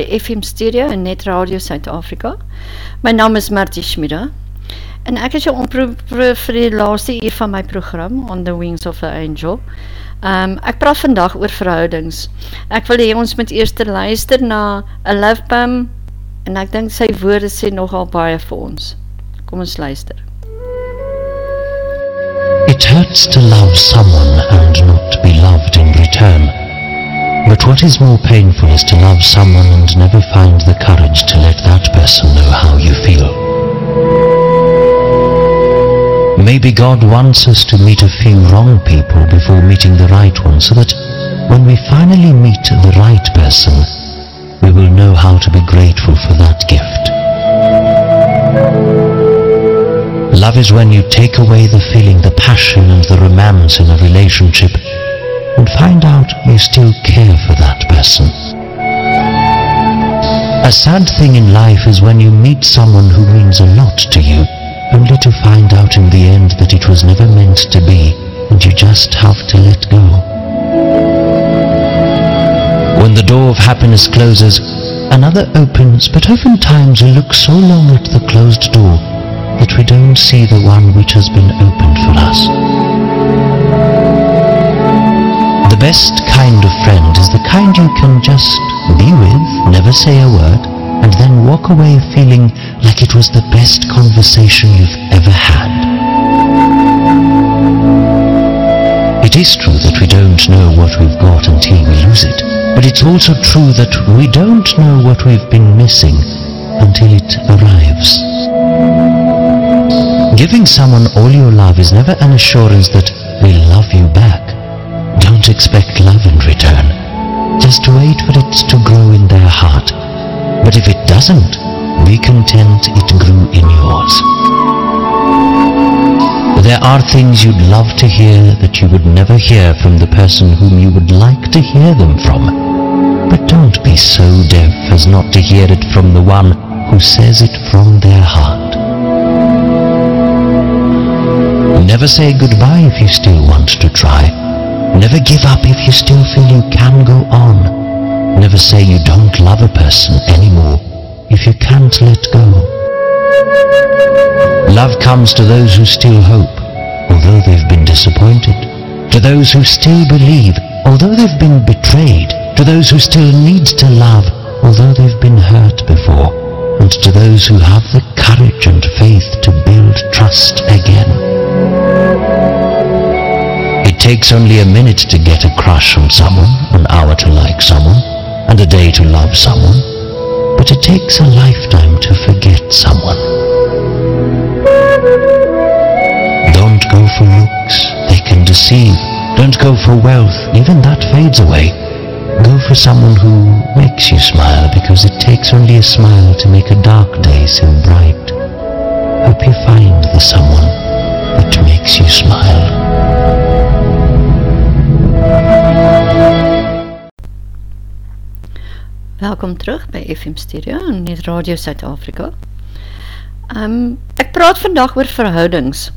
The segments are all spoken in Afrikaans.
By FM Stereo en Net Radio Suid-Afrika. My naam is Martie Schmida en ek is jou omproep vir die laaste uur van my program On the Wings of the Angel. Um, ek praat vandag oor verhoudings. Ek wil hier ons met eerste luister na A Love Bum en ek denk sy woorde sê nogal baie vir ons. Kom ons luister. It hurts to love someone and not be loved in return. But what is more painful is to love someone and never find the courage to let that person know how you feel. Maybe God wants us to meet a few wrong people before meeting the right one so that when we finally meet the right person, we will know how to be grateful for that gift. Love is when you take away the feeling, the passion and the romance in a relationship and find out you still care for that person. A sad thing in life is when you meet someone who means a lot to you, only to find out in the end that it was never meant to be, and you just have to let go. When the door of happiness closes, another opens, but oftentimes we look so long at the closed door that we don't see the one which has been opened for us. The best kind of friend is the kind you can just be with, never say a word, and then walk away feeling like it was the best conversation you've ever had. It is true that we don't know what we've got until we lose it, but it's also true that we don't know what we've been missing until it arrives. Giving someone all your love is never an assurance that they'll love you back. Don't expect love in return. Just wait for it to grow in their heart. But if it doesn't, be content it grew in yours. There are things you'd love to hear that you would never hear from the person whom you would like to hear them from. But don't be so deaf as not to hear it from the one who says it from their heart. Never say goodbye if you still want to try. Never give up if you still feel you can go on. Never say you don't love a person anymore if you can't let go. Love comes to those who still hope, although they've been disappointed. To those who still believe, although they've been betrayed. To those who still need to love, although they've been hurt before. And to those who have the courage and faith to build trust again. It takes only a minute to get a crush on someone, an hour to like someone, and a day to love someone. But it takes a lifetime to forget someone. Don't go for looks, they can deceive. Don't go for wealth, even that fades away. Go for someone who makes you smile because it takes only a smile to make a dark day seem bright. Hope you find the someone that makes you smile. Welkom terug by FM Stereo en net Radio Suid-Afrika. Um, ek praat vandag oor verhoudings.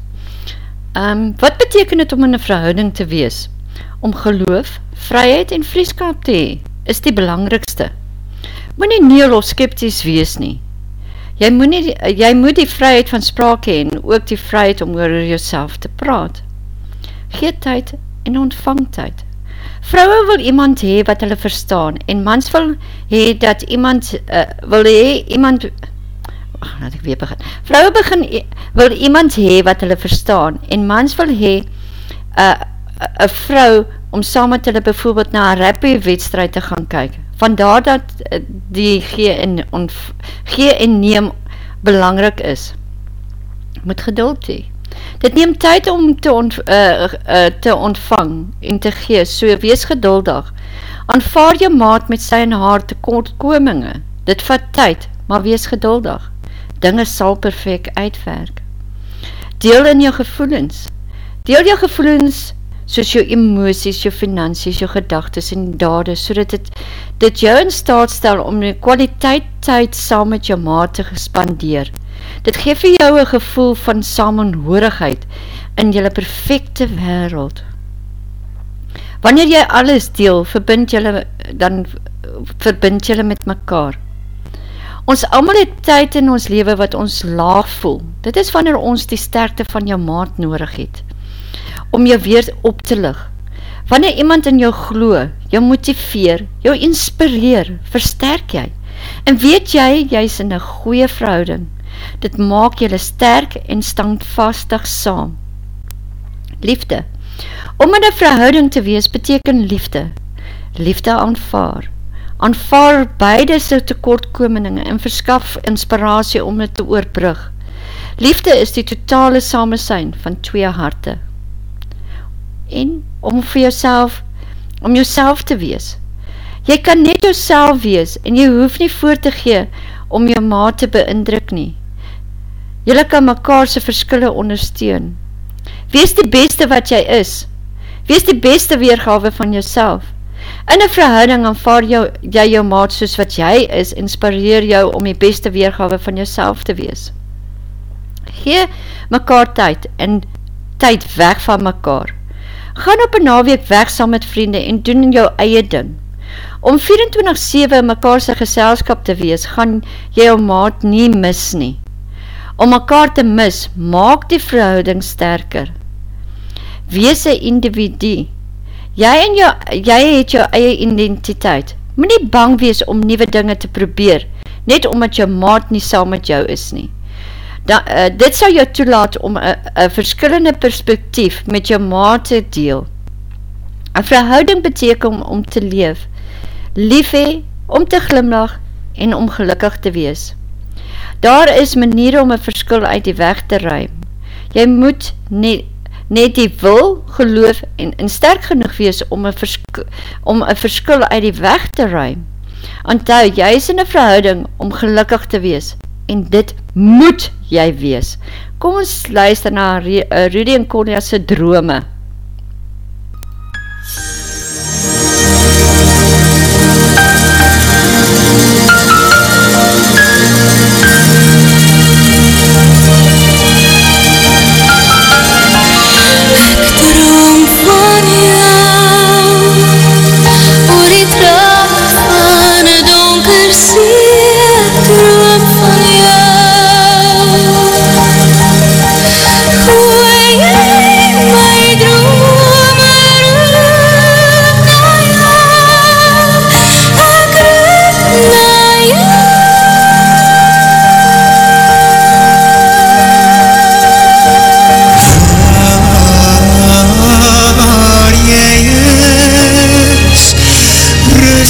Um, wat beteken het om in een verhouding te wees? Om geloof, vryheid en vrieskap te hee, is die belangrikste. Moet nie neel of skepties wees nie. Jy moet, nie, jy moet die vryheid van spraak hee en ook die vryheid om oor jouself te praat. Gee tyd en ontvang tyd. Vrouwe wil iemand hee wat hulle verstaan en mans wil hee dat iemand uh, wil hee iemand ach, laat ek weer begin. Vrouwe begin, wil iemand hee wat hulle verstaan en mans wil hee eh, een uh, vrou om saam met hulle bijvoorbeeld na een rappie wedstrijd te gaan kyk. Vandaar dat die gee en, gee en neem belangrik is. Moet geduld hee. Dit neem tyd om te, ont, uh, uh, te ontvang en te gee, so wees geduldig. Aanvaar jou maat met sy en haar tekortkominge. Dit vat tyd, maar wees geduldig. Dinge sal perfect uitwerk. Deel in jou gevoelens. Deel jou gevoelens soos jou emoties, jou finansies, jou gedagtes en dade, so dat dit, dit jou in staat stel om die kwaliteit tyd saam met jou maat te gespandeer. Dit geef vir jou een gevoel van samenhoorigheid in jylle perfecte wereld. Wanneer jy alles deel, verbind jylle dan verbind jylle met mekaar. Ons allemaal het tyd in ons leven wat ons laag voel. Dit is wanneer ons die sterkte van jou maat nodig het. Om jou weer op te lig. Wanneer iemand in jou glo, jou motiveer, jou inspireer, versterk jy. En weet jy, jy is in een goeie verhouding. Dit maak jylle sterk en standvastig saam. Liefde. Om in een verhouding te wees beteken liefde. Liefde aanvaar aanvaar beide sy tekortkominge en verskaf inspiratie om het te oorbrug. Liefde is die totale samensijn van twee harte. En om vir jouself, om jouself te wees. Jy kan net jouself wees en jy hoef nie voor te gee om jou maat te beindruk nie. Jylle kan mekaarse verskille ondersteun. Wees die beste wat jy is. Wees die beste weergave van jouself. In een verhouding aanvaar jou, jy jou maat soos wat jy is, inspireer jou om die beste weergawe van jouself te wees. Gee mekaar tyd en tyd weg van mekaar. Gaan op een naweek weg saam met vriende en doen jou eie ding. Om 24-7 in mekaarse geselskap te wees, gaan jy jou maat nie mis nie. Om mekaar te mis, maak die verhouding sterker. Wees een individue Jy, en jou, jy het jou eie identiteit. Moet nie bang wees om nieuwe dinge te probeer, net omdat jou maat nie saam met jou is nie. Da, uh, dit sal jou toelaat om een verskillende perspektief met jou maat te deel. Een verhouding beteken om, om te leef, lief hee, om te glimlach en om gelukkig te wees. Daar is maniere om een verskil uit die weg te ruim. Jy moet nie, net die wil, geloof en, en sterk genoeg wees om een, verskil, om een verskil uit die weg te ruim. Antou, jy is in een verhouding om gelukkig te wees en dit moet jy wees. Kom ons luister na Rudy en Cornelia se drome. As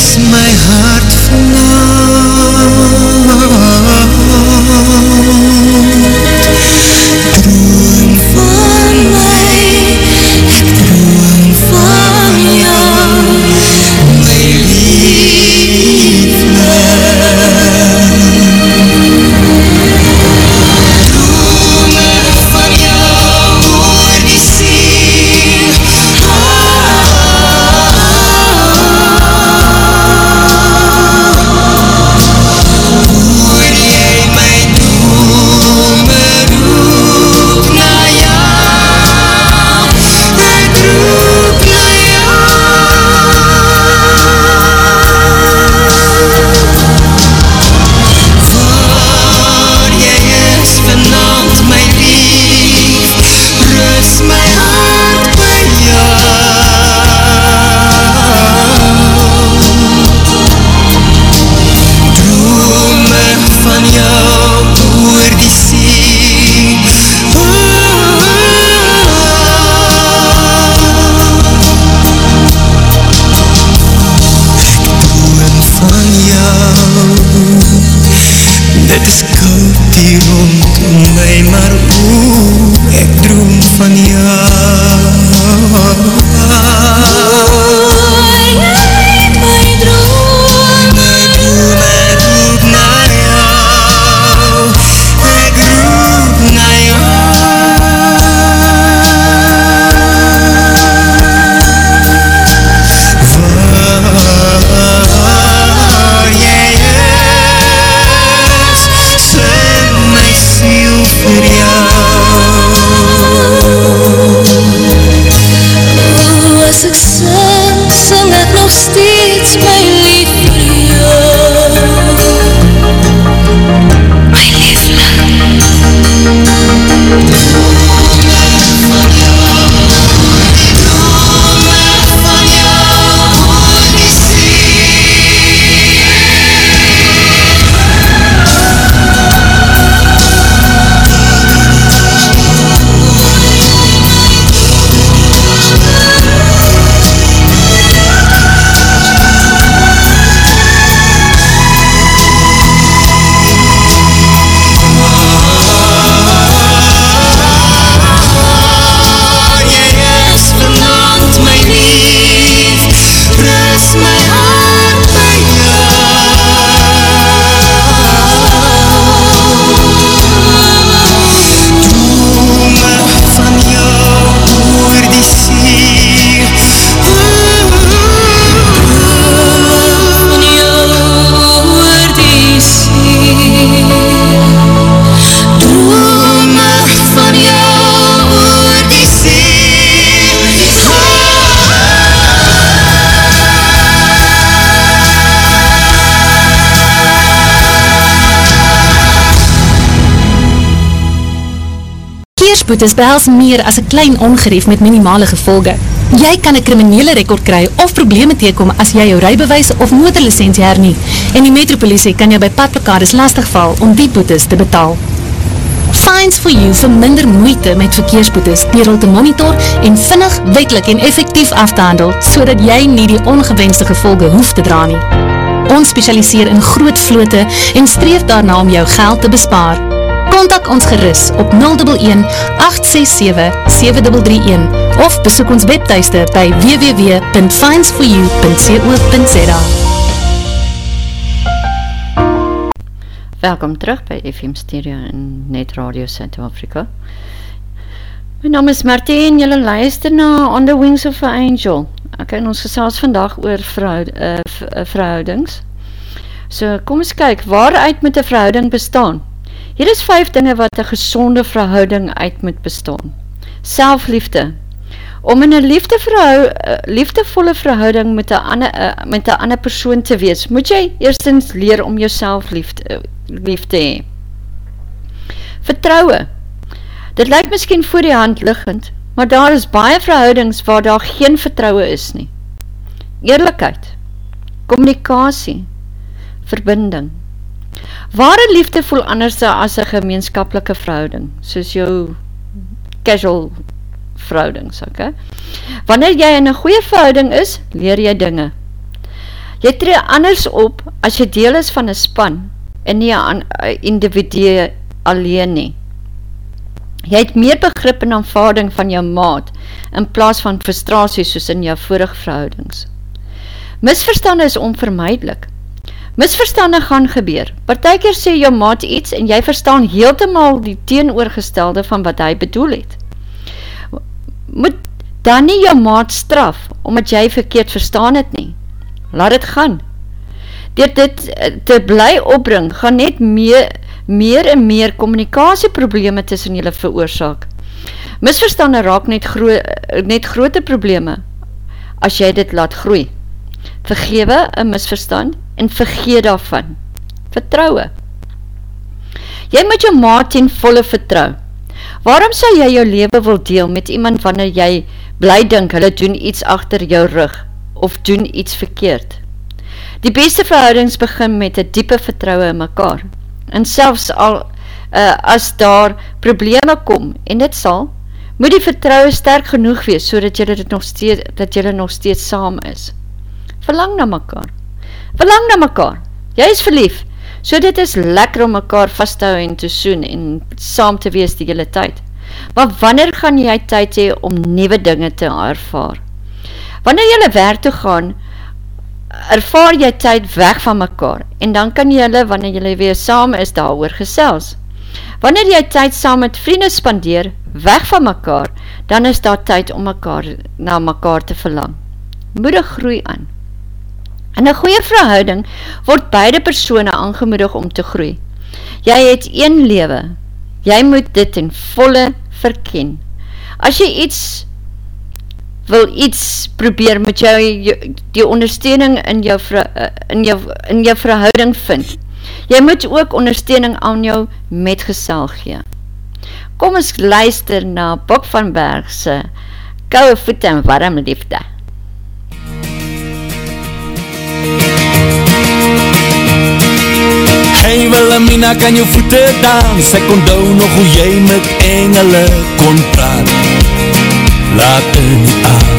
steeds my verkeersboetes behels meer as een klein ongerief met minimale gevolge. Jy kan een kriminele rekord kry of probleme teekom as jy jou rijbewijs of motorlicentie hernie en die metropolisie kan jou by padplakades lastigval om die boetes te betaal. Fines for you vir minder moeite met verkeersboetes dier al te monitor en vinnig, wetlik en effectief af te handel so dat jy nie die ongewenste gevolge hoef te dra nie. Ons specialiseer in groot vloote en streef daarna om jou geld te bespaar. Contact ons geris op 011-867-7331 of besoek ons webteiste by www.finds4u.co.za Welkom terug by FM Stereo in Net Radio Suid-Afrika. My naam is Martien, jylle luister na On the Wings of an Angel. Ok, en ons gesels vandag oor verhoud, uh, verhoudings. So, kom ons kyk, waaruit moet een verhouding bestaan? Hier is vijf dinge wat een gezonde verhouding uit moet bestaan. Selfliefde. Om in een liefde verhou, uh, liefdevolle verhouding met een ander, uh, met een ander persoon te wees, moet jy eerstens leer om jouself lief, lief te hee. Vertrouwe. Dit lyk miskien voor die hand liggend, maar daar is baie verhoudings waar daar geen vertrouwe is nie. Eerlijkheid. Communicatie. Verbinding. Ware liefde voel anders as een gemeenskapelike verhouding, soos jou casual verhoudings, ok? Wanneer jy in een goeie verhouding is, leer jy dinge. Jy tree anders op as jy deel is van een span en nie een individue alleen nie. Jy het meer begrip en aanvaarding van jou maat in plaas van frustratie soos in jou vorige verhoudings. Misverstande is onvermijdelik. Misverstande gaan gebeur. Partijker sê jou maat iets en jy verstaan heeltemaal die teenoorgestelde van wat hy bedoel het. Moet dan nie jou maat straf, omdat jy verkeerd verstaan het nie. Laat het gaan. Door dit eh, te bly opbring, gaan net meer, meer en meer communicatieprobleme tussen julle veroorzaak. Misverstande raak net, gro net grote probleme, as jy dit laat groei. Vergewe een misverstand en vergeet daarvan. Vertrouwe. Jy moet jou maat ten volle vertrou. Waarom sal jy jou leven wil deel met iemand wanneer jy bly dink hulle doen iets achter jou rug of doen iets verkeerd? Die beste verhoudings begin met een diepe vertrouwe in mekaar. En selfs al uh, as daar probleme kom, en dit sal, moet die vertrouwe sterk genoeg wees, so dat jylle nog steeds, dat jylle nog steeds saam is. Verlang na mekaar. Verlang na mekaar. Jy is verlief. So dit is lekker om mekaar vast te hou en te soen en saam te wees die hele tyd. Maar wanneer gaan jy tyd hee om nieuwe dinge te ervaar? Wanneer jylle werk toe gaan, ervaar jy tyd weg van mekaar en dan kan jylle, wanneer jylle weer saam is, daar oor gesels. Wanneer jy tyd saam met vrienden spandeer, weg van mekaar, dan is daar tyd om mekaar, na mekaar te verlang. Moedig groei aan. In een goeie verhouding word beide persone aangemoedig om te groei. Jy het een lewe, jy moet dit in volle verken. As jy iets wil iets probeer, moet jy die ondersteuning in jou, in jou, in jou verhouding vind. Jy moet ook ondersteuning aan jou metgesel gee. Kom ons luister na Bok van Bergse Kouwe voete en warm liefde. Hey Wilhelmina, kan jou voete dans Ek onthou nog hoe jy met engele kon praat Laat in die aan.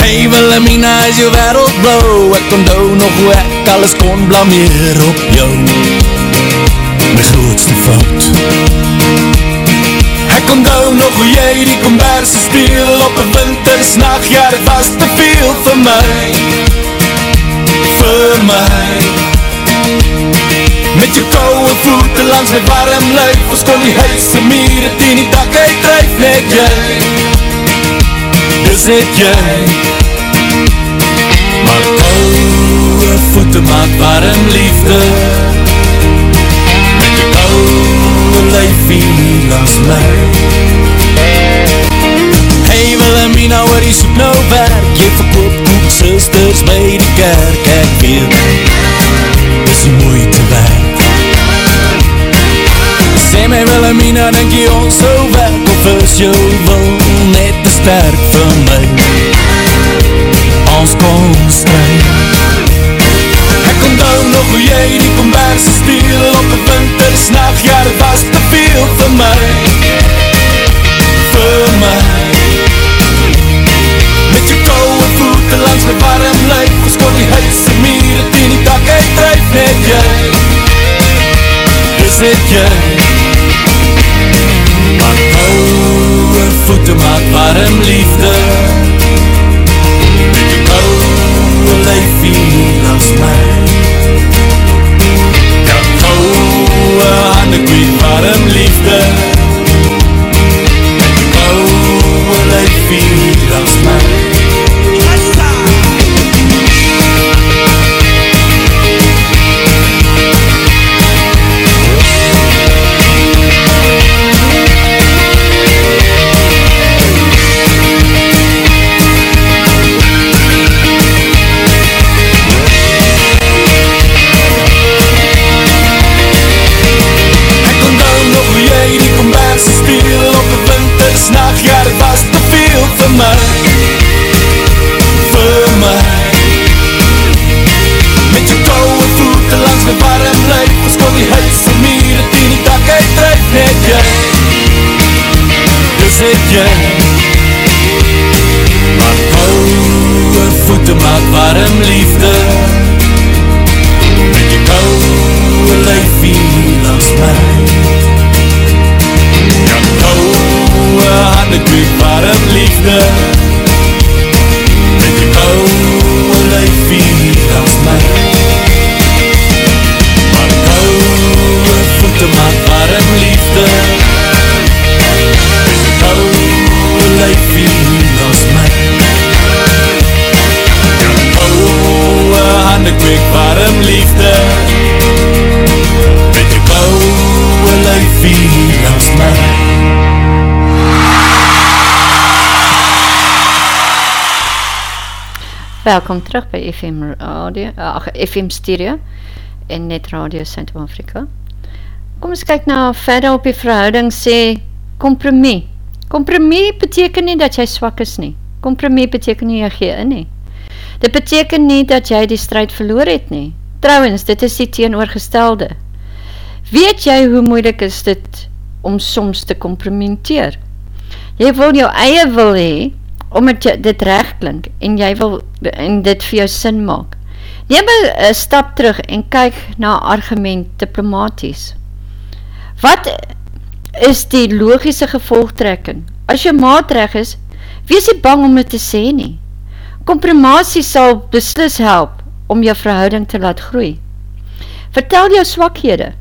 Hey Wilhelmina, is jou wereld blauw? Ek onthou nog hoe ek alles kon blameer op jou? My grootste fout. Ek onthou nog hoe jy die komberse speel Op een wintersnacht, ja dit was te veel vir my vir my Met jou kouwe voete langs my warm luif Ons kon die huise mieren die die dak uitdrijf Net jy Dis net jy Maar kouwe voete maak warm liefde. Met jou kouwe luifie langs my Hey Wilhelmina, oor die soek nou werk Jy verkoop sisters by die kerk ek weet Die moeite werk Sê my Wilhelmina denk jy ons so werk Of is jou wil net te sterk vir my? Ons kom strijd Ek onthou nog hoe jy die komberse stiel Op een wintersnacht, ja dat was te veel vir my. Vir my. Met jou kouwe voete langs my warm lijf Geskot die huise meer, het in die dak uitdrijf Net jy Dis net jy Maar kouwe voete maak warm liefde Welkom terug by FM Radio, ach, FM Stereo en Net Radio Suid-Afrika. Kom ons kyk nou verder op die verhouding sê kompromie. Kompromie beteken nie dat jy swak is nie. Kompromie beteken nie jy gee in nie. Dit beteken nie dat jy die strijd verloor het nie. Trouwens, dit is die teenoorgestelde. Weet jy hoe moeilik is dit om soms te kompromitteer? Jy wil jou eie wil hee, omdat jy, dit recht klink, en jy wil en dit vir jou sin maak. Neem een stap terug en kyk na argument diplomaties. Wat is die logische gevolgtrekking? As jou maat reg is, wees nie bang om dit te sê nie. Komprimatie sal beslis help om jou verhouding te laat groei. Vertel jou swakhede.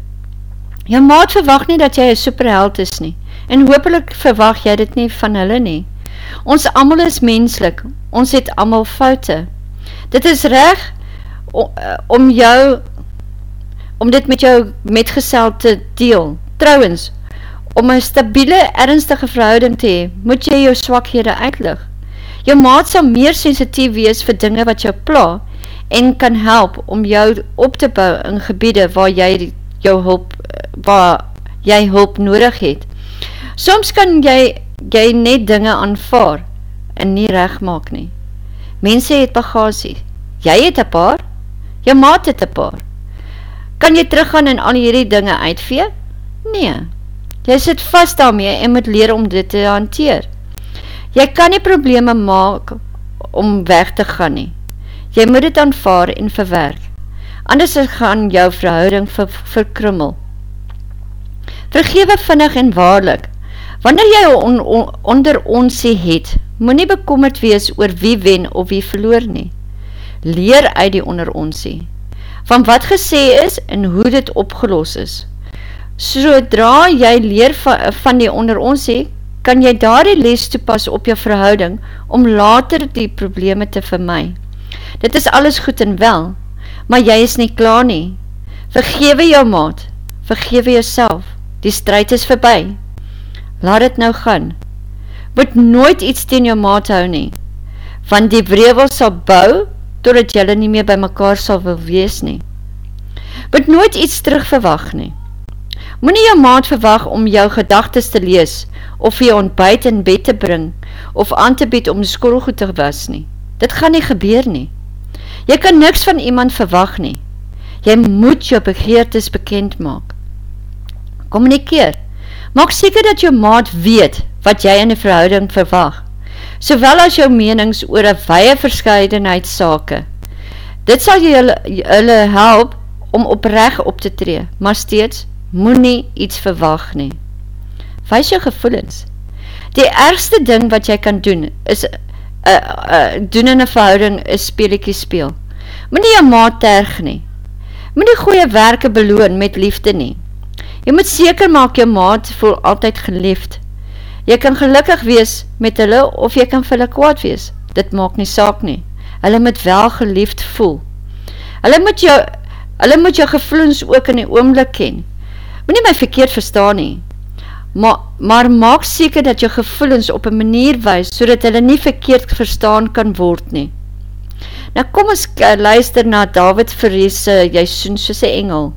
Jou maat verwacht nie dat jy een superheld is nie, en hoopelik verwacht jy dit nie van hulle nie. Ons amal is menslik, ons het amal foute. Dit is reg om jou, om dit met jou metgesel te deel. Trouwens, om een stabiele, ernstige verhouding te hee, moet jy jou swakhede uitlig. Jou maat sal meer sensitief wees vir dinge wat jou pla, en kan help om jou op te bou in gebiede waar jy jou hulp, waar jy hulp nodig het. Soms kan jy, jy net dinge aanvaar en nie recht maak nie. Mense het bagasie. Jy het een paar, jou maat het een paar. Kan jy teruggaan en al hierdie dinge uitvee? Nee. Jy sit vast daarmee en moet leer om dit te hanteer. Jy kan nie probleme maak om weg te gaan nie. Jy moet dit aanvaar en verwerk. Anders gaan jou verhouding ver, verkrummel. Vergewe vinnig en waarlik. Wanneer jy on, on, onder onsie het, moet nie bekommerd wees oor wie wen of wie verloor nie. Leer uit die onder onsie. Van wat gesê is en hoe dit opgelos is. Sodra jy leer van, van die onder onsie, kan jy daar die les toepas op jou verhouding om later die probleme te vermy. Dit is alles goed en wel, maar jy is nie klaar nie. Vergewe jou maat, vergewe jouself, die strijd is verby. Laat het nou gaan. Moet nooit iets teen jou maat hou nie, want die wrevel sal bou, totdat jylle nie meer by mekaar sal wil wees nie. Moet nooit iets terugverwag nie. Moe jou maat verwag om jou gedagtes te lees, of jy ontbijt in bed te bring, of aan te bied om die skoolgoed te was nie. Dit gaan nie gebeur nie. Jy kan niks van iemand verwag nie. Jy moet jou begeertes bekend maak. Communikeer. Maak seker dat jou maat weet wat jy in die verhouding verwag, sowel as jou menings oor een weie verscheidenheid sake. Dit sal jy hulle, help om oprecht op te tree, maar steeds moet nie iets verwag nie. Wees jou gevoelens. Die ergste ding wat jy kan doen, is uh, uh, doen in een verhouding, is speeliekie speel. Moet nie jou maat terg nie. Moet nie goeie werke beloon met liefde nie. Jy moet seker maak jou maat voel altyd geliefd. Jy kan gelukkig wees met hulle of jy kan vir hulle kwaad wees. Dit maak nie saak nie. Hulle moet wel geliefd voel. Hulle moet jou, hulle moet jou gevoelens ook in die oomlik ken. Moet nie my verkeerd verstaan nie. Maar, maar maak seker dat jou gevoelens op een manier wees, so dat hulle nie verkeerd verstaan kan word nie. Nou kom ons luister na David Verrees, jy soen soos een engel.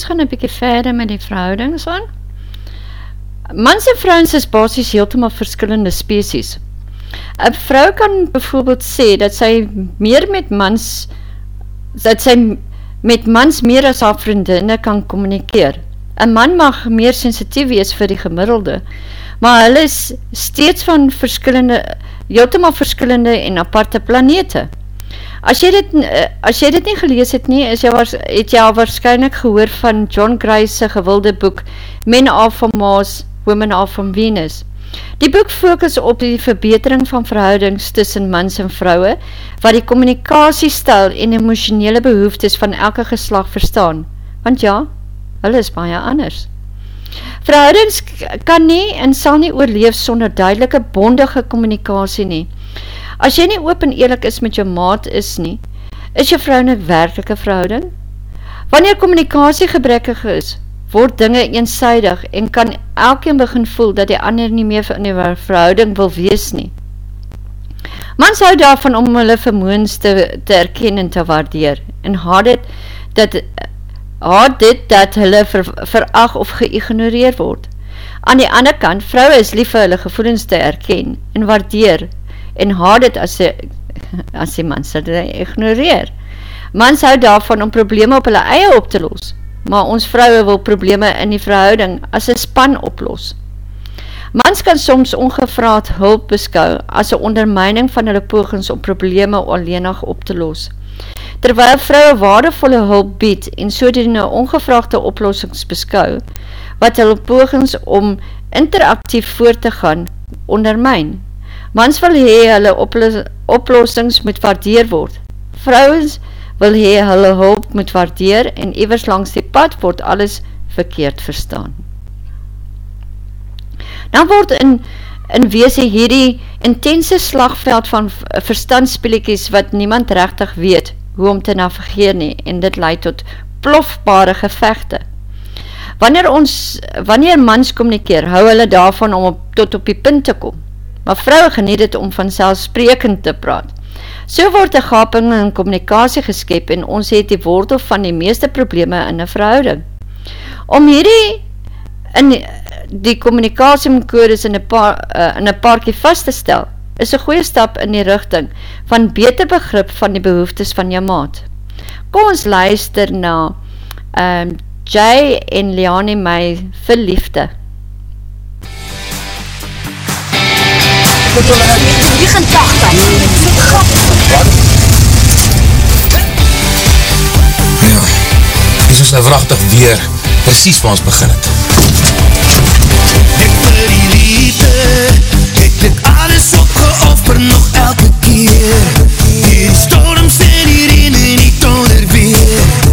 Ons gaan een bykie verder met die verhoudings aan. Mans en vrouwens is basis heeltemaal verskillende species. Een vrou kan bijvoorbeeld sê dat sy meer met mans, dat sy met mans meer as haar vriendinne kan communikeer. Een man mag meer sensitief wees vir die gemiddelde, maar hulle is steeds van verskillende, heeltemaal verskillende en aparte planete. As jy dit, as jy dit nie gelees het nie, is jy, het jy al waarschijnlijk gehoor van John Gry's gewilde boek Men are from Mars, Women are from Venus. Die boek focus op die verbetering van verhoudings tussen mans en vrouwe, wat die communicatiestel en emotionele behoeftes van elke geslag verstaan. Want ja, hulle is baie anders. Verhoudings kan nie en sal nie oorleef sonder duidelike bondige communicatie nie. As jy nie open eerlijk is met jou maat is nie, is jou vrou nie werkelike verhouding? Wanneer communicatie gebrekkig is, word dinge eenzijdig en kan elkeen begin voel dat die ander nie meer in die verhouding wil wees nie. Mans hou daarvan om hulle vermoens te, te erken en te waardeer en haad dit dat, haad dit dat hulle ver, verag of geignoreer word. Aan die ander kant, vrouwe is lief vir hulle gevoelens te erken en waardeer en haad dit as die, as die mans dit ignoreer. Mans hou daarvan om probleme op hulle eie op te los maar ons vrouwe wil probleme in die verhouding as een span oplos. Mans kan soms ongevraad hulp beskou as een ondermijning van hulle pogings om probleme alleenig op te los. Terwyl vrouwe waardevolle hulp bied en so die nou ongevraagde oplossings beskou, wat hulle pogings om interactief voort te gaan ondermijn. Mans wil hee hulle oplossings moet waardeer word. Vrouwens wil hy hulle hulp moet waardeer en ewers langs die pad word alles verkeerd verstaan. Dan word in, in weese hierdie intense slagveld van verstandspeliekies wat niemand rechtig weet hoe om te navigeer nie en dit leid tot plofbare gevechte. Wanneer ons, wanneer mans communikeer, hou hulle daarvan om op, tot op die punt te kom. Maar vrouwe geniet het om vanzelfsprekend te praat. So word die gaping in communicatie geskep en ons het die woordel van die meeste probleme in die verhouding. Om hierdie in die, die communicatiemekodes in die, paar, die paarkie vast te stel, is een goeie stap in die richting van beter begrip van die behoeftes van jou maat. Kom ons luister na um, Jay en Leonie my verliefde. Dit wil nou 1989. Ja, is ons nou vrachtig weer precies waar ons begin het. Ek vir die liefde het dit alles opgeoffer nog elke keer Die storms en die reen en die toner weer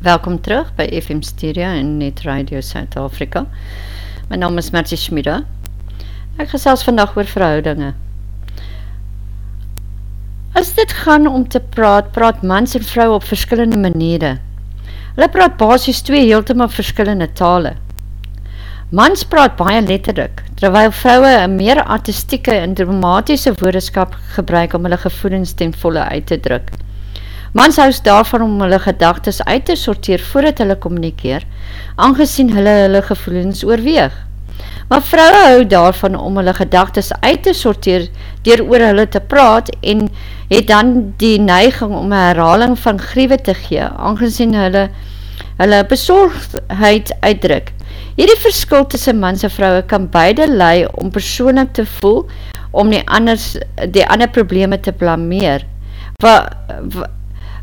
Welkom terug by FM Stereo en Net Radio Suid-Afrika. My naam is Mertie Schmida. Ek gesels vandag oor verhoudinge. As dit gaan om te praat, praat mans en vrou op verskillende maniere. Hulle praat basis twee heeltemaal verskillende tale. Mans praat baie letterlik, terwyl vrouwe een meer artistieke en dramatiese woordeskap gebruik om hulle gevoelens ten volle uit te druk. Mans huis daarvan om hulle gedagtes uit te sorteer voordat hulle communikeer, aangezien hulle hulle gevoelens oorweeg. Maar vrouwe hou daarvan om hulle gedagtes uit te sorteer dier oor hulle te praat en het dan die neiging om een herhaling van griewe te gee, aangezien hulle hulle bezorgdheid uitdruk. Hierdie verskil tussen mans en vrouwe kan beide lei om persoonlik te voel om die, anders, die ander probleme te blameer. Wat, wat,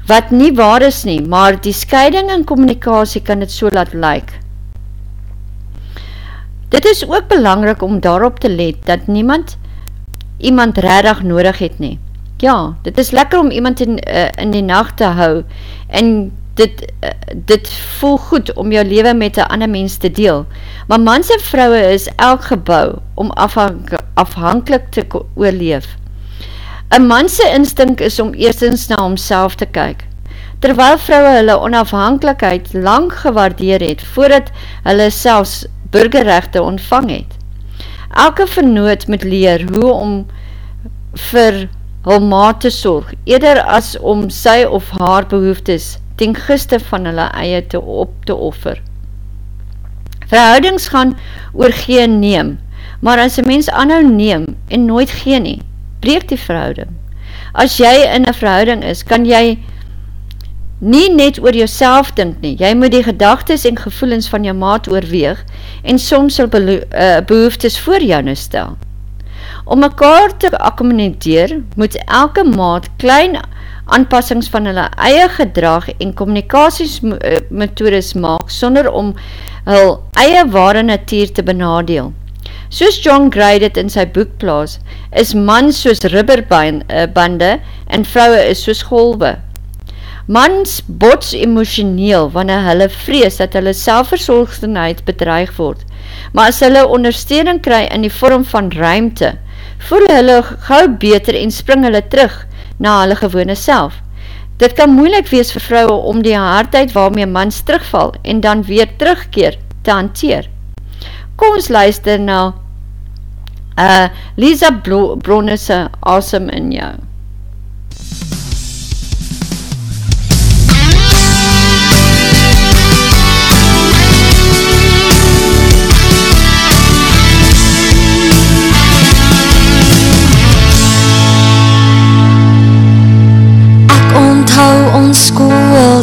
wat nie waar is nie, maar die scheiding en communicatie kan het so laat lyk. Dit is ook belangrik om daarop te let dat niemand iemand redig nodig het nie. Ja, dit is lekker om iemand in, uh, in die nacht te hou en dit, uh, dit voel goed om jou leven met een ander mens te deel. Maar mans en vrouwe is elk gebouw om afhank afhankelijk te oorleef. Een manse instink is om eerstens na homself te kyk. Terwyl vrouwe hulle onafhankelijkheid lang gewaardeer het voordat hulle selfs burgerrechte ontvang het. Elke vernoot moet leer hoe om vir hul maat te sorg, eerder as om sy of haar behoeftes ten giste van hulle eie te op te offer. Verhoudings gaan oor geen neem, maar as een mens anhou neem en nooit geen nie, breek die verhouding. As jy in een verhouding is, kan jy nie net oor jouself dink nie, jy moet die gedagtes en gevoelens van jou maat oorweeg en soms sal uh, behoeftes voor jou nou stel. Om mekaar te accommodeer, moet elke maat klein aanpassings van hulle eie gedrag en communicatiesmethodes maak sonder om hul eie ware natuur te benadeel. Soos John Gray dit in sy boek plaas, is man soos rubberbande en vrouwe is soos golwe. Mans bots emotioneel wanneer hulle vrees dat hulle selfverzorgstenheid bedreig word, maar as hulle ondersteuning kry in die vorm van ruimte, voel hulle gauw beter en spring hulle terug na hulle gewone self. Dit kan moeilik wees vir vrouwe om die hardheid waarmee mans terugval en dan weer terugkeer te hanteer. Kom ons luister na uh, Lisa Bronnesse Awesome in jou.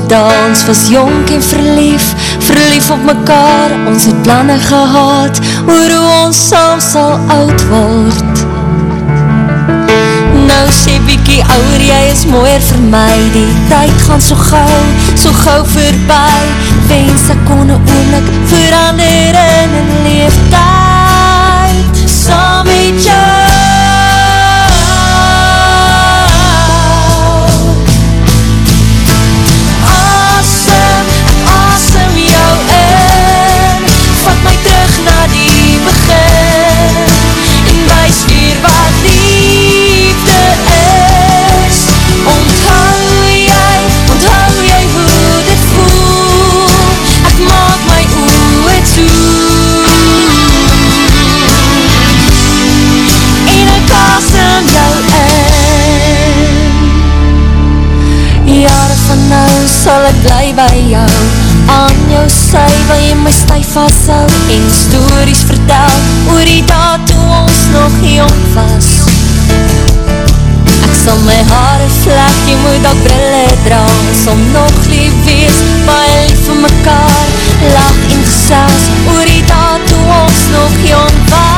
dans was jonk en verlief Verlief op mekaar, ons het plannen gehad Oor hoe ons saam sal oud word. Nou sê bykie ouwer, jy is mooier vir my Die tyd gaan so gauw, so gauw voorbij. Wens ek kon een oomlik verander in een leeftijd. Saam met jou bly by jou. Aan jou sy wil jy my stijf vasthou En stories vertel Oor die daad toe ons nog jong was. Ek sal my haare vlek Jy moet ook brille dra. Sal nog lief wees Baie lief vir mekaar. Lach en gesels Oor die daad toe ons nog jong was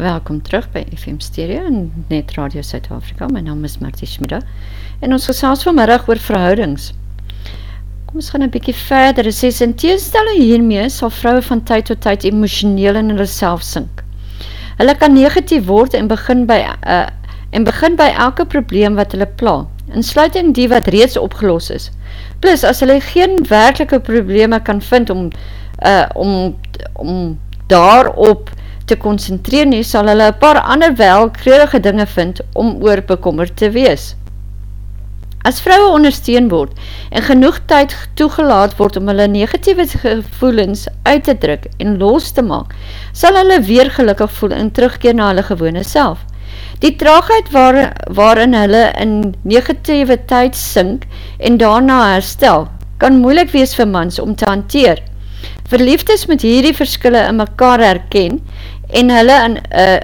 welkom terug by FM Stereo en Net Radio Suid-Afrika. My naam is Martie Schmidda en ons gesels vanmiddag oor verhoudings. Kom ons gaan een bykie verder. Het sê, in tegenstelling hiermee sal vrouwe van tyd tot tyd emotioneel in hulle self sink. Hulle kan negatief word en begin by, uh, en begin by elke probleem wat hulle pla, insluiting die wat reeds opgelos is. Plus, as hulle geen werkelike probleme kan vind om, uh, om, om daarop te concentreer nie, sal hulle een paar ander welkreurige dinge vind om oor bekommer te wees. As vrouwe ondersteun word en genoeg tyd toegelaat word om hulle negatieve gevoelens uit te druk en los te maak, sal hulle weer gelukkig voel en terugkeer na hulle gewone self. Die traagheid waar, waarin hulle in negatieve tyd sink en daarna herstel, kan moeilik wees vir mans om te hanteer. Verliefdes moet hierdie verskille in mekaar herken en hulle in, uh,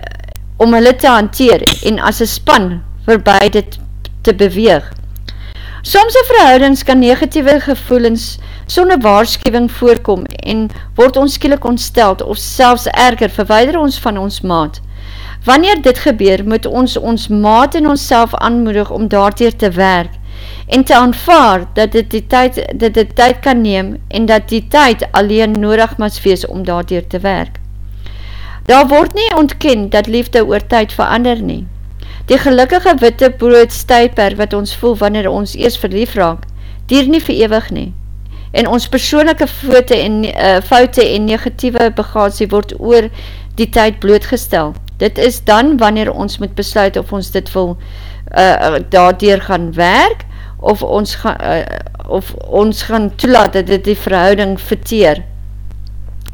om hulle te hanteer en as een span voorbij dit te beweeg. Soms een verhoudings kan negatieve gevoelens sonder waarschuwing voorkom en word ons skielik ontsteld of selfs erger verweider ons van ons maat. Wanneer dit gebeur, moet ons ons maat en ons self aanmoedig om daarteer te werk en te aanvaar dat dit die tyd, dat dit tyd kan neem en dat die tyd alleen nodig mas wees om daarteer te werk. Daar word nie ontken dat liefde oor tyd verander nie. Die gelukkige witte brood stuiper wat ons voel wanneer ons eers verlief raak, dier nie verewig nie. En ons persoonlijke foute en, uh, foute en negatieve bagasie word oor die tyd blootgestel. Dit is dan wanneer ons moet besluit of ons dit wil uh, daardoor gaan werk of ons, ga, uh, of ons gaan toelaat dat dit die verhouding verteer.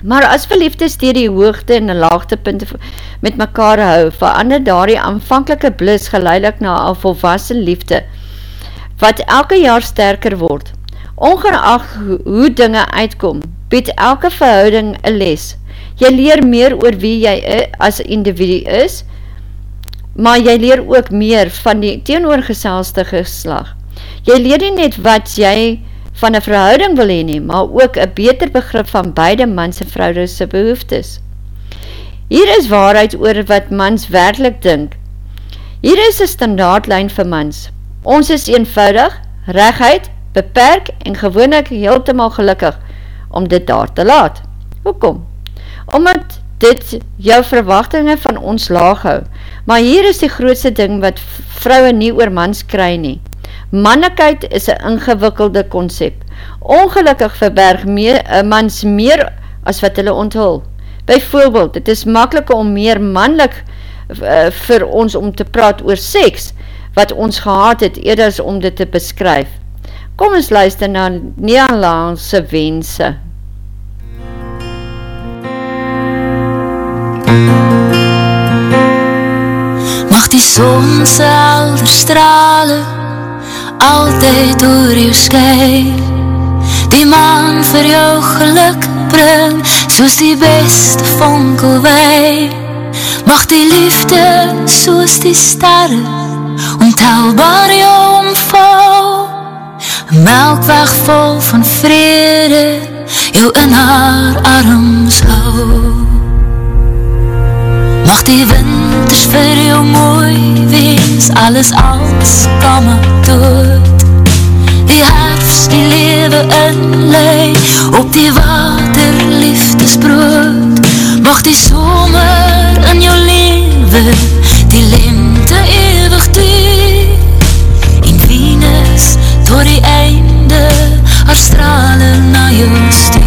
Maar as verliefdes dier die hoogte en die laagtepunte met mekaar hou, verander daar die aanvankelike blis geleidelik na al volwassen liefde, wat elke jaar sterker word. Ongeacht hoe dinge uitkom, bied elke verhouding een les. Jy leer meer oor wie jy as individu is, maar jy leer ook meer van die teenoorgeselsde geslag. Jy leer nie net wat jy van een verhouding wil heen nie, maar ook een beter begrip van beide mans en vrouwse behoeftes. Hier is waarheid oor wat mans werkelijk dink. Hier is een standaardlijn vir mans. Ons is eenvoudig, regheid, beperk en gewoonlik heeltemaal gelukkig om dit daar te laat. Hoekom? Omdat dit jou verwachtingen van ons laag hou, maar hier is die grootste ding wat vrouwe nie oor mans kry nie. Mannekheid is een ingewikkelde concept. Ongelukkig verberg meer, een mans meer as wat hulle onthul. Bijvoorbeeld, het is makkelijk om meer mannelijk uh, vir ons om te praat oor seks, wat ons gehad het, eerder as om dit te beskryf. Kom ons luister na Nederlandse wense. Mag die zon se helder stralen altyd door jou sky Die maan vir jou geluk bring Soos die beste vonkelwei Mag die liefde soos die sterre Ontelbaar jou omval Melkweg vol van vrede Jou in haar arms hou. Mag die winters vir jou mooi wees Alles als kamme dood Die herfst die lewe inlei Op die water liefdesbrood Mag die somer in jou lewe Die lente eeuwig duur En Venus door die einde Haar stralen na jou stuur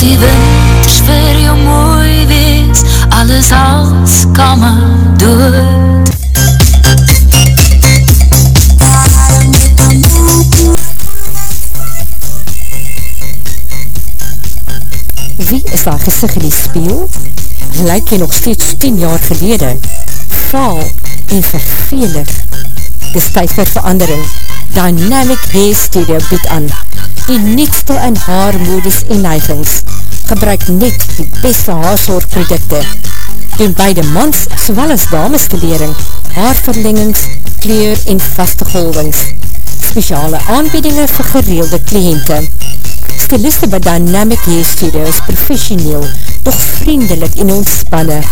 die wind vir jou mooi wees Alles als kan maar dood Wie is daar gezicht in die spiel? Lyk jy nog steeds 10 jaar gelede? Vaal en vervelig. Dis tyd vir verandering. Dynamic Hair Studio bied aan Die nietste in haar modus en neigings. Gebruik net die beste haarzorgprodukte. Doen beide mans sowel as dames verlering, haarverlengings, kleur en vaste golvings. Speciale aanbiedinge vir gereelde kliënte. Stiliste by Dynamic Hair Studio is professioneel, doch vriendelik en ontspanne.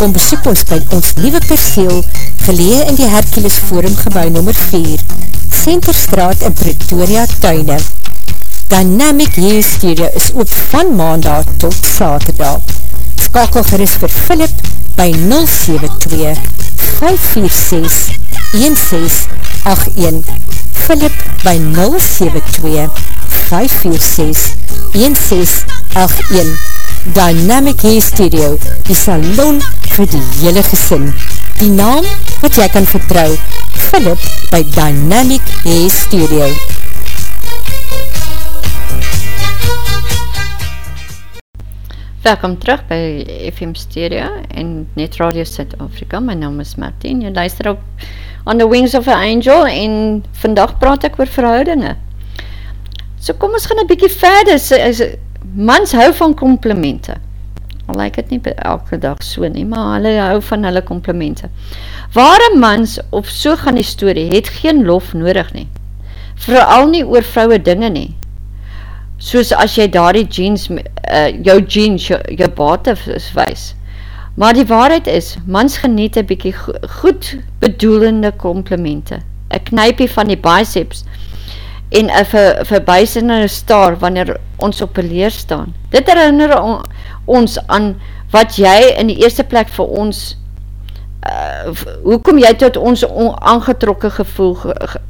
Kom besoek ons by ons nieuwe perseel, gelee in die Hercules Forum gebouw nummer 4, Centerstraat in Pretoria, Tuine. Dynamic Hair Studio is ook van maandag tot saterdag. Skakel gerust vir Philip by 072-546-1681. Philip by 072-546-1681. Dynamic Hair Studio, die salon vir die hele gesin. Die naam wat jy kan vertrouw, Philip by Dynamic Hair Studio. Welkom terug by FM Stereo en Net Radio Zuid-Afrika. My naam is Martien. Jy luister op On the Wings of an Angel en vandag praat ek oor verhoudinge. So kom ons gaan een bykie verder. So, is, mans hou van complimente. Al lyk het nie elke dag so nie, maar hulle hou van hulle complimente. Ware mans, of so gaan die story, het geen lof nodig nie. Vooral nie oor vrouwe dinge nie soos as jy daar die jeans, uh, jou jeans, jou, jou bate wees. Maar die waarheid is, mans geniet een bykie goed bedoelende komplimente. Een knypie van die biceps en een ver, verbijsende star wanneer ons op een leer staan. Dit herinner on, ons aan wat jy in die eerste plek vir ons uh, hoe kom jy tot ons aangetrokke gevoel ge, ge,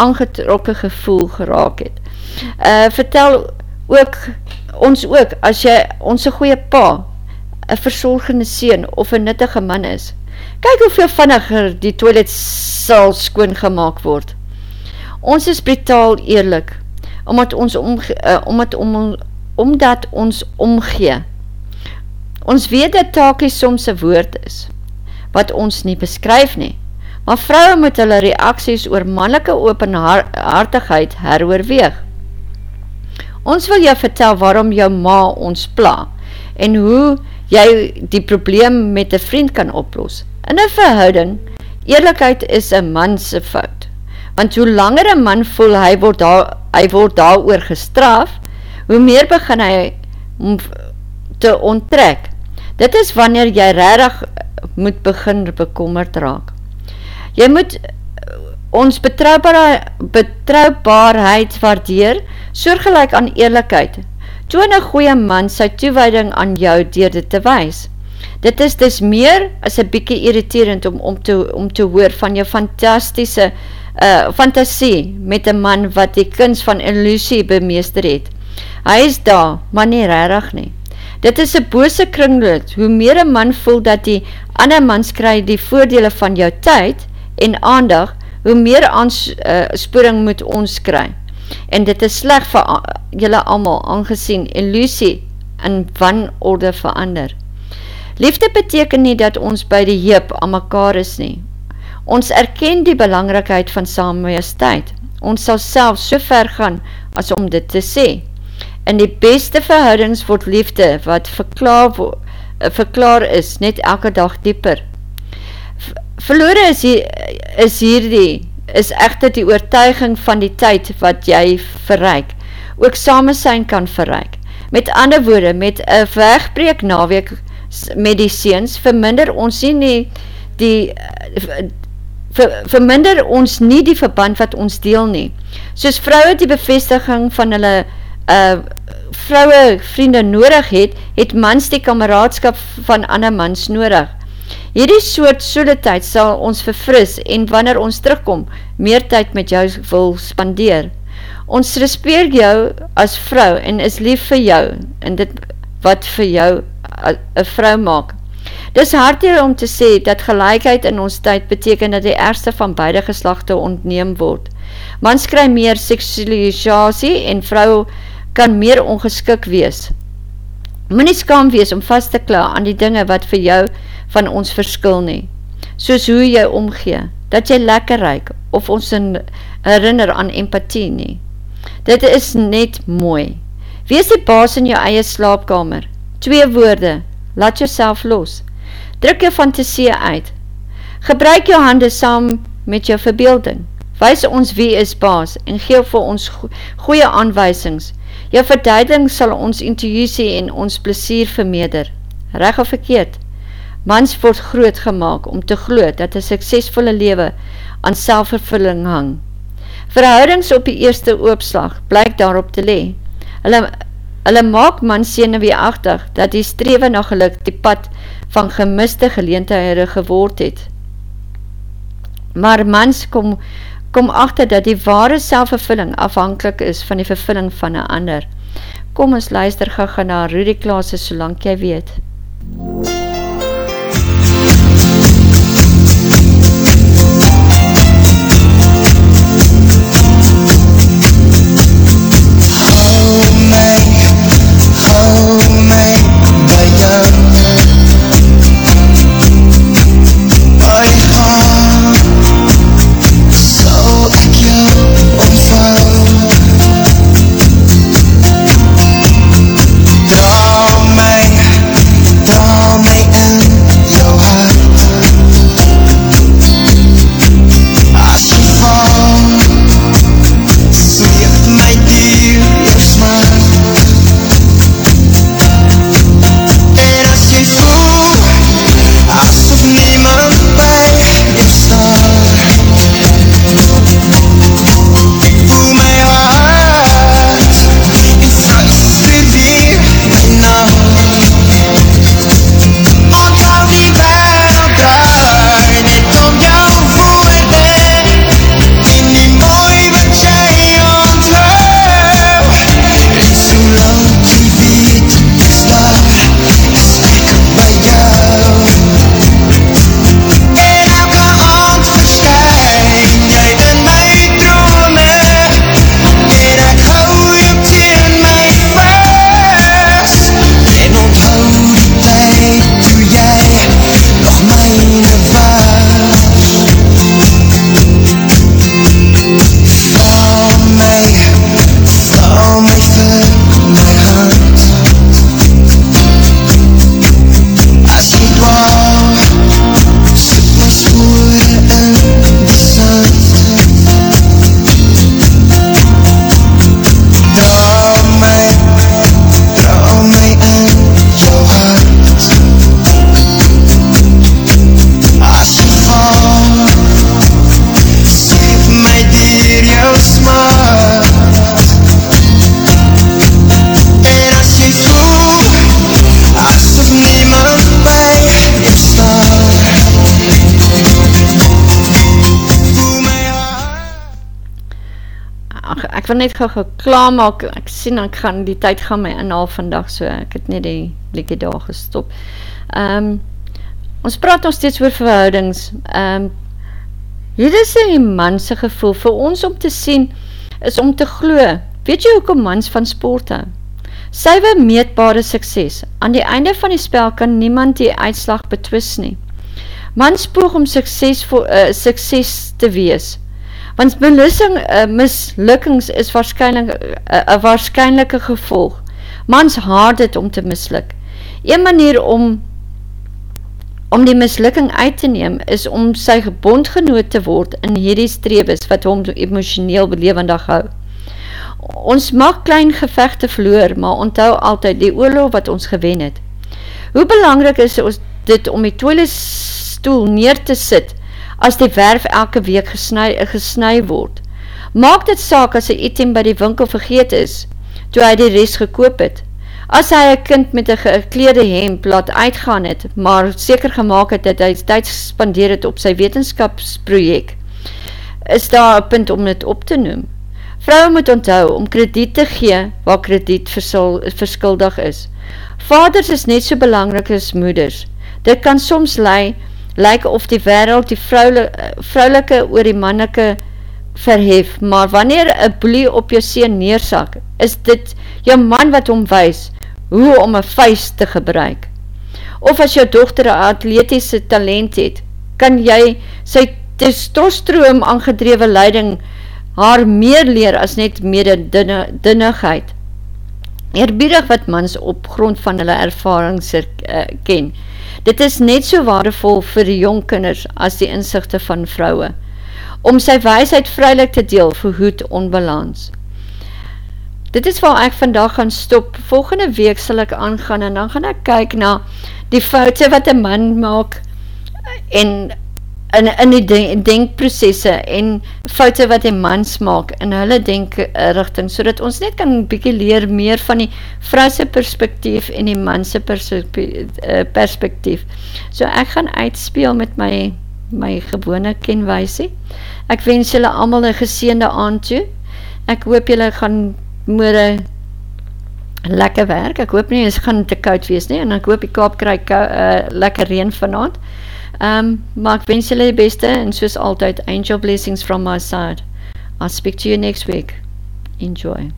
aangetrokke gevoel geraak het. Uh, vertel ook, ons ook, as jy ons een goeie pa, een verzorgende sien of een nuttige man is, kyk hoeveel vanniger die toilet sal skoon gemaakt word. Ons is brutaal eerlik, omdat ons, omge, uh, omdat, om, omdat ons omgee. Ons weet dat taakie soms een woord is, wat ons nie beskryf nie, maar vrouwe moet hulle reaksies oor mannelike openhartigheid heroorweeg. Ons wil jou vertel waarom jou ma ons pla en hoe jy die probleem met een vriend kan oplos. In een verhouding, eerlijkheid is een manse fout. Want hoe langer een man voel hy word daar, hy word daar oor gestraf, hoe meer begin hy te onttrek. Dit is wanneer jy rarig moet begin bekommerd raak. Jy moet eh, ons betrouwbaarheid waardeer, soorgelijk aan eerlijkheid. Toon een goeie man sy toewijding aan jou dier dit te wees. Dit is dus meer as een bykie irriterend om, om, te, om te hoor van jou fantastische uh, fantasie met een man wat die kunst van illusie bemeester het. Hy is daar, maar nie rarig nie. Dit is een bose kringloed, hoe meer een man voel dat die ander mans kry die voordele van jou tyd, en aandag, hoe meer aansporing uh, moet ons kry. En dit is sleg vir uh, julle allemaal aangezien illusie in wanorde verander. Liefde beteken nie dat ons by die heep aan mekaar is nie. Ons erken die belangrikheid van samenweestijd. Ons sal self so ver gaan as om dit te sê. In die beste verhoudings word liefde wat verklaar, verklaar is net elke dag dieper verloore is, hier, is hierdie, is echter die oortuiging van die tyd wat jy verreik, ook samen zijn kan verreik. Met ander woorde, met een wegbreek naweek met die seens, verminder ons nie die, die ver, verminder ons nie die verband wat ons deel nie. Soos vrouwe die bevestiging van hulle uh, vrouwe vriende nodig het, het mans die kameraadskap van ander mans nodig. Hierdie soort soliteit sal ons verfris en wanneer ons terugkom, meer tyd met jou wil spandeer. Ons respeer jou as vrou en is lief vir jou en dit wat vir jou een vrou maak. Dis hardheer om te sê dat gelijkheid in ons tyd beteken dat die ergste van beide geslachte ontneem word. Mans kry meer seksualisatie en vrou kan meer ongeskik wees. Moet nie skam wees om vast te kla aan die dinge wat vir jou van ons verskil nie, soos hoe jy omgee, dat jy lekker reik, of ons herinner aan empathie nie. Dit is net mooi. Wees die baas in jou eie slaapkamer. Twee woorde, laat jouself los. Druk jou fantasie uit. Gebruik jou hande saam met jou verbeelding. Wees ons wie is baas en geef vir ons goeie aanwijsings. Jou verduiding sal ons intuïsie en ons plesier vermeerder. Reg of verkeerd? Mans word groot gemaakt om te gloed dat een suksesvolle lewe aan selfvervulling hang. Verhoudings op die eerste oopslag blyk daarop te lee. Hulle, hulle maak man seneweeachtig dat die strewe na geluk die pad van gemiste geleentheid geword het. Maar mans kom, kom achter dat die ware selfvervulling afhankelijk is van die vervulling van een ander. Kom ons luister gaga na Rudy Klaas, solang jy weet. MUZIEK gauw klaar maak, ek sien ek gaan, die tyd gaan my inhaal vandag, so ek het net die blikkie daar gestop. Um, ons praat nog steeds oor verhoudings. Um, hier is een manse gevoel vir ons om te sien, is om te glo. Weet jy ook om mans van sport hou? Sywe meetbare sukses. Aan die einde van die spel kan niemand die uitslag betwis nie. Mans poog om sukses, voor, uh, sukses te wees want belussing, uh, mislukkings is waarschijnlijk uh, een waarschijnlijke gevolg. Mans haard het om te misluk. Een manier om om die mislukking uit te neem is om sy gebondgenoot te word in hierdie streebes wat hom emotioneel belevendig hou. Ons mag klein gevechte verloor, maar onthou altyd die oorlog wat ons gewen het. Hoe belangrijk is dit om die toiletstoel neer te sit as die werf elke week gesnui, gesnui word. Maak dit saak as die item by die winkel vergeet is, toe hy die rest gekoop het. As hy een kind met een gekleerde hemp laat uitgaan het, maar seker gemaakt het dat hy tyd gespandeer het op sy wetenskapsprojek, is daar een punt om dit op te noem. Vrouwe moet onthou om krediet te gee waar krediet verskuldig is. Vaders is net so belangrijk as moeders. Dit kan soms lei lyk of die wereld die vrouwelike oor die manneke verhef, maar wanneer een boelie op jou seen neersak, is dit jou man wat omwijs hoe om een vuist te gebruik. Of as jou dochter een atletiese talent het, kan jy sy testosteroom aangedrewe leiding haar meer leer as net mede dinnigheid. Eerbiedig wat mans op grond van hulle ervarings uh, ken. Dit is net so waardevol vir die jong kinders as die inzichte van vrouwe. Om sy wijsheid vrylik te deel verhoed onbalans. Dit is waar ek vandag gaan stop. Volgende week sal ek aangaan en dan gaan ek kyk na die foute wat een man maak en in, in die denkprocesse en foute wat die mans maak in hulle denkrichting, so dat ons net kan bykie leer meer van die vrouwse perspektief en die manse eh, perspektief. So ek gaan uitspeel met my, my gewone kenwijsie. Ek wens julle allemaal een geseende aand toe. Ek hoop julle gaan moere lekker werk. Ek hoop nie, het gaan te koud wees nie, en ek hoop die kaap krijg uh, lekker reen vanavond. Um, maar ek wens julle die beste en soos angel blessings from my side. I'll speak to you next week. Enjoy.